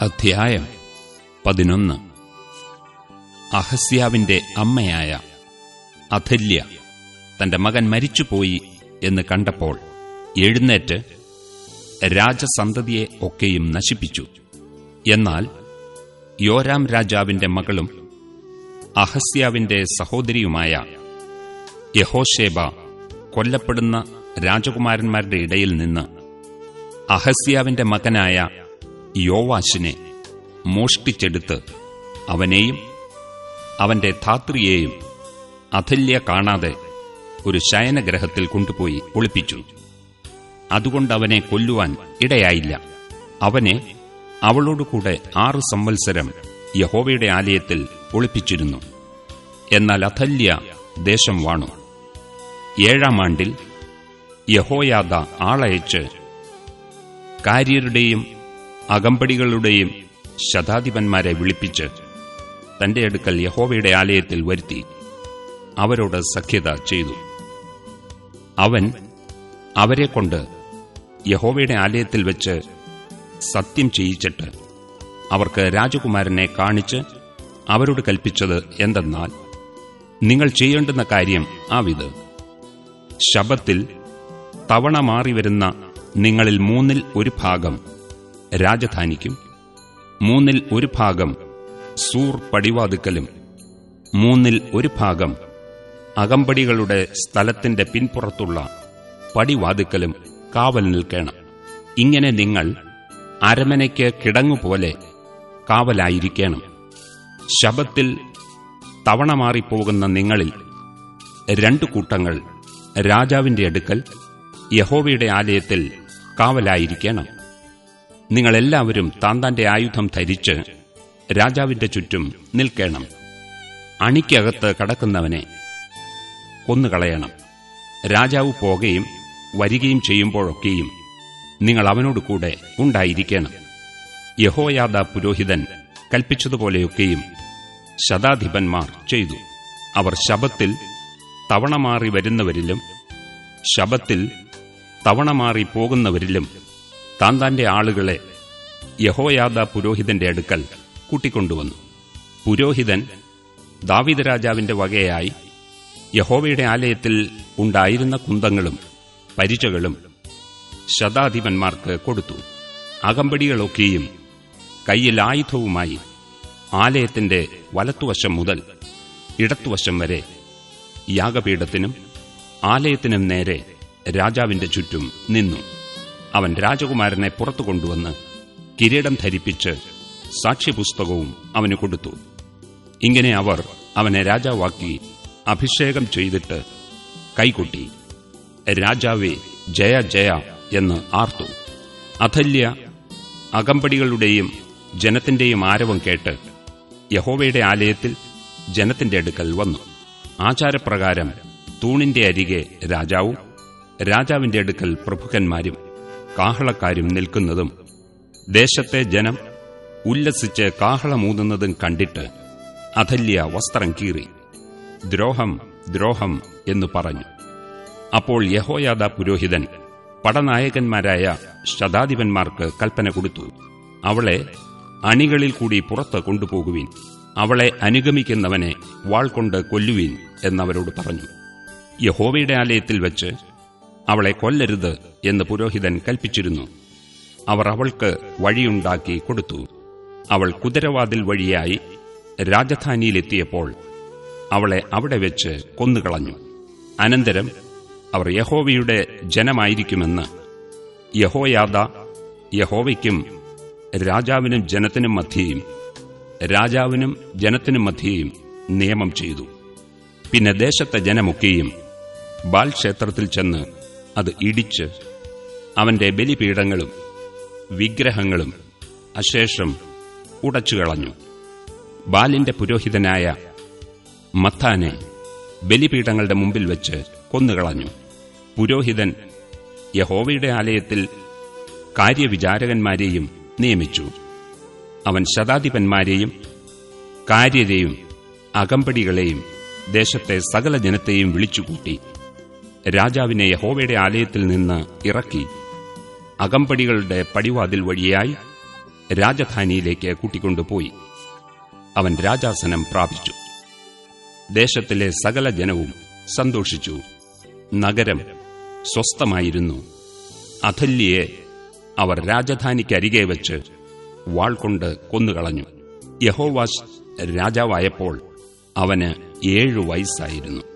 അധ്യായം പതിനൊന്ന്. അഹസ്യാവിന്റെ അമ്മയായ അഥല്യ തന്റെ മകൻ മരിച്ചുപോയി എന്ന് കണ്ടപ്പോൾ എഴുന്നേറ്റ് രാജസന്തതിയെ ഒക്കെയും നശിപ്പിച്ചു. എന്നാൽ യോരാം രാജാവിന്റെ മകളും അഹസ്യാവിന്റെ സഹോദരിയുമായ യഹോഷേബ കൊല്ലപ്പെടുന്ന രാജകുമാരന്മാരുടെ ഇടയിൽ നിന്ന് അഹസ്യാവിന്റെ മകനായ യോവാശിനെ മോഷ്ടിച്ചെടുത്ത് അവനെയും അവന്റെ ധാത്രിയെയും അഥല്യ കാണാതെ ഒരു ശയനഗ്രഹത്തിൽ കൊണ്ടുപോയി ഒളിപ്പിച്ചു. അതുകൊണ്ട് അവനെ കൊല്ലുവാൻ ഇടയായില്ല. അവനെ അവളോടുകൂടെ ആറ് സംവത്സരം യഹോവയുടെ ആലയത്തിൽ ഒളിപ്പിച്ചിരുന്നു. എന്നാൽ അഥല്യ ദേശം വാണു. ഏഴാം ആണ്ടിൽ യഹോയാദ ആളയച്ച് കാര്യരുടെയും അകമ്പടികളുടെയും ശതാധിപന്മാരെ വിളിപ്പിച്ച് തന്റെ അടുക്കൽ യഹോവയുടെ ആലയത്തിൽ വരുത്തി അവരോട് സഖ്യത ചെയ്തു. അവൻ അവരെക്കൊണ്ട് യഹോവയുടെ ആലയത്തിൽ വെച്ച് സത്യം ചെയ്യിച്ചിട്ട് അവർക്ക് രാജകുമാരനെ കാണിച്ച് അവരോട് കൽപ്പിച്ചത് എന്തെന്നാൽ നിങ്ങൾ ചെയ്യേണ്ടുന്ന കാര്യം ആവിത്. ശബത്തിൽ തവണ മാറി വരുന്ന നിങ്ങളിൽ മൂന്നിൽ ഒരു ഭാഗം രാജധാനിക്കും. മൂന്നിൽ ഒരു ഭാഗം സൂർ പടിവാതുക്കലും മൂന്നിൽ ഒരു ഭാഗം അകമ്പടികളുടെ സ്ഥലത്തിന്റെ പിൻപുറത്തുള്ള പടിവാതുക്കലും കാവൽ നിൽക്കണം. ഇങ്ങനെ നിങ്ങൾ അരമനയ്ക്ക് കിടങ്ങുപോലെ കാവലായിരിക്കണം. ശബത്തിൽ തവണ മാറിപ്പോകുന്ന നിങ്ങളിൽ രണ്ടു കൂട്ടങ്ങൾ രാജാവിന്റെ അടുക്കൽ യഹോവയുടെ ആലയത്തിൽ കാവലായിരിക്കണം. നിങ്ങളെല്ലാവരും താന്താന്റെ ആയുധം ധരിച്ച് രാജാവിന്റെ ചുറ്റും നിൽക്കണം. അണിക്കകത്ത് കടക്കുന്നവനെ കൊന്നുകളയണം. രാജാവ് പോകുകയും വരികയും ചെയ്യുമ്പോഴൊക്കെയും നിങ്ങൾ അവനോട് കൂടെ ഉണ്ടായിരിക്കണം. യഹോയാദ പുരോഹിതൻ കൽപ്പിച്ചതുപോലെയൊക്കെയും ശതാധിപന്മാർ ചെയ്തു. അവർ ശബത്തിൽ തവണമാറി വരുന്നവരിലും ശബത്തിൽ തവണ മാറി പോകുന്നവരിലും തന്റെ ആളുകളെ യഹോയാദ പുരോഹിതന്റെ അടുക്കൽ കൂട്ടിക്കൊണ്ടുവന്നു. പുരോഹിതൻ ദാവിദ രാജാവിന്റെ വകയായി യഹോവയുടെ ആലയത്തിൽ ഉണ്ടായിരുന്ന കുന്തങ്ങളും പരിചകളും ശതാധിപന്മാർക്ക് കൊടുത്തു. അകമ്പടികളൊക്കെയും കയ്യിൽ ആയുധവുമായി ആലയത്തിന്റെ വലത്തുവശം മുതൽ ഇടത്തുവശം വരെ യാഗപീഠത്തിനും ആലയത്തിനും നേരെ രാജാവിന്റെ ചുറ്റും നിന്നു. അവൻ രാജകുമാരനെ പുറത്തു കൊണ്ടുവന്ന് കിരീടം ധരിപ്പിച്ച് സാക്ഷ്യപുസ്തകവും അവന് കൊടുത്തു. ഇങ്ങനെ അവർ അവനെ രാജാവാക്കി അഭിഷേകം ചെയ്തിട്ട് കൈകൊട്ടി. രാജാവേ ജയ ജയ എന്ന് ആർത്തു. അഥല്യ അകമ്പടികളുടെയും ജനത്തിന്റെയും ആരവം കേട്ട് യഹോവയുടെ ആലയത്തിൽ ജനത്തിന്റെ അടുക്കൽ വന്നു. ആചാരപ്രകാരം തൂണിന്റെ അരികെ രാജാവും രാജാവിന്റെ അടുക്കൽ പ്രഭുക്കന്മാരും കാഹളക്കാരും നിൽക്കുന്നതും ദേശത്തെ ജനം ഉല്ലസിച്ച് കാഹളമൂതുന്നതും കണ്ടിട്ട് അഥല്യ വസ്ത്രം കീറി ദ്രോഹം ദ്രോഹം എന്നു പറഞ്ഞു. അപ്പോൾ യഹോയാദ പുരോഹിതൻ പടനായകന്മാരായ ശതാധിപന്മാർക്ക് കൽപ്പന കൊടുത്തു. അവളെ അണികളിൽ കൂടി പുറത്ത് കൊണ്ടുപോകുവിൻ. അവളെ അനുഗമിക്കുന്നവനെ വാൾ കൊണ്ട് കൊല്ലുവീൻ എന്നവരോട് പറഞ്ഞു. യഹോവയുടെ ആലയത്തിൽ വെച്ച് അവളെ കൊല്ലരുത് എന്ന് പുരോഹിതൻ കൽപ്പിച്ചിരുന്നു. അവർ അവൾക്ക് വഴിയുണ്ടാക്കി കൊടുത്തു. അവൾ കുതിരവാതിൽ വഴിയായി രാജധാനിയിലെത്തിയപ്പോൾ അവളെ അവിടെ വെച്ച് കൊന്നുകളഞ്ഞു. അനന്തരം അവർ യഹോവയുടെ ജനമായിരിക്കുമെന്ന് യഹോയാദ യഹോവയ്ക്കും രാജാവിനും ജനത്തിനും മധ്യേയും രാജാവിനും ജനത്തിനും മധ്യേയും നിയമം ചെയ്തു. പിന്നെ ദേശത്തെ ജനമൊക്കെയും ബാൽ ക്ഷേത്രത്തിൽ ചെന്ന് അത് ഇടിച്ച് അവന്റെ ബലിപീഠങ്ങളും വിഗ്രഹങ്ങളും അശേഷം ഉടച്ചുകളഞ്ഞു. ബാലിന്റെ പുരോഹിതനായ മത്താനെ ബലിപീഠങ്ങളുടെ മുമ്പിൽ വെച്ച് കൊന്നുകളഞ്ഞു. പുരോഹിതൻ യഹോവയുടെ ആലയത്തിൽ കാര്യവിചാരകന്മാരെയും നിയമിച്ചു. അവൻ ശതാധിപന്മാരെയും കാര്യരെയും അകമ്പടികളെയും ദേശത്തെ സകല ജനത്തെയും വിളിച്ചുകൂട്ടി. രാജാവിനെ യഹോവയുടെ ആലയത്തിൽ നിന്ന് ഇറക്കി. അകമ്പടികളുടെ പടിവാതിൽ വഴിയായി രാജധാനിയിലേക്ക് കൂട്ടിക്കൊണ്ടുപോയി. അവൻ രാജാസനം പ്രാപിച്ചു. ദേശത്തിലെ സകല ജനവും സന്തോഷിച്ചു. നഗരം സ്വസ്ഥമായിരുന്നു. അഥല്യയെ അവർ രാജധാനിക്കരികെ വെച്ച് വാൾ കൊണ്ട് കൊന്നുകളഞ്ഞു. യഹോവാസ് രാജാവായപ്പോൾ അവന് ഏഴു വയസ്സായിരുന്നു.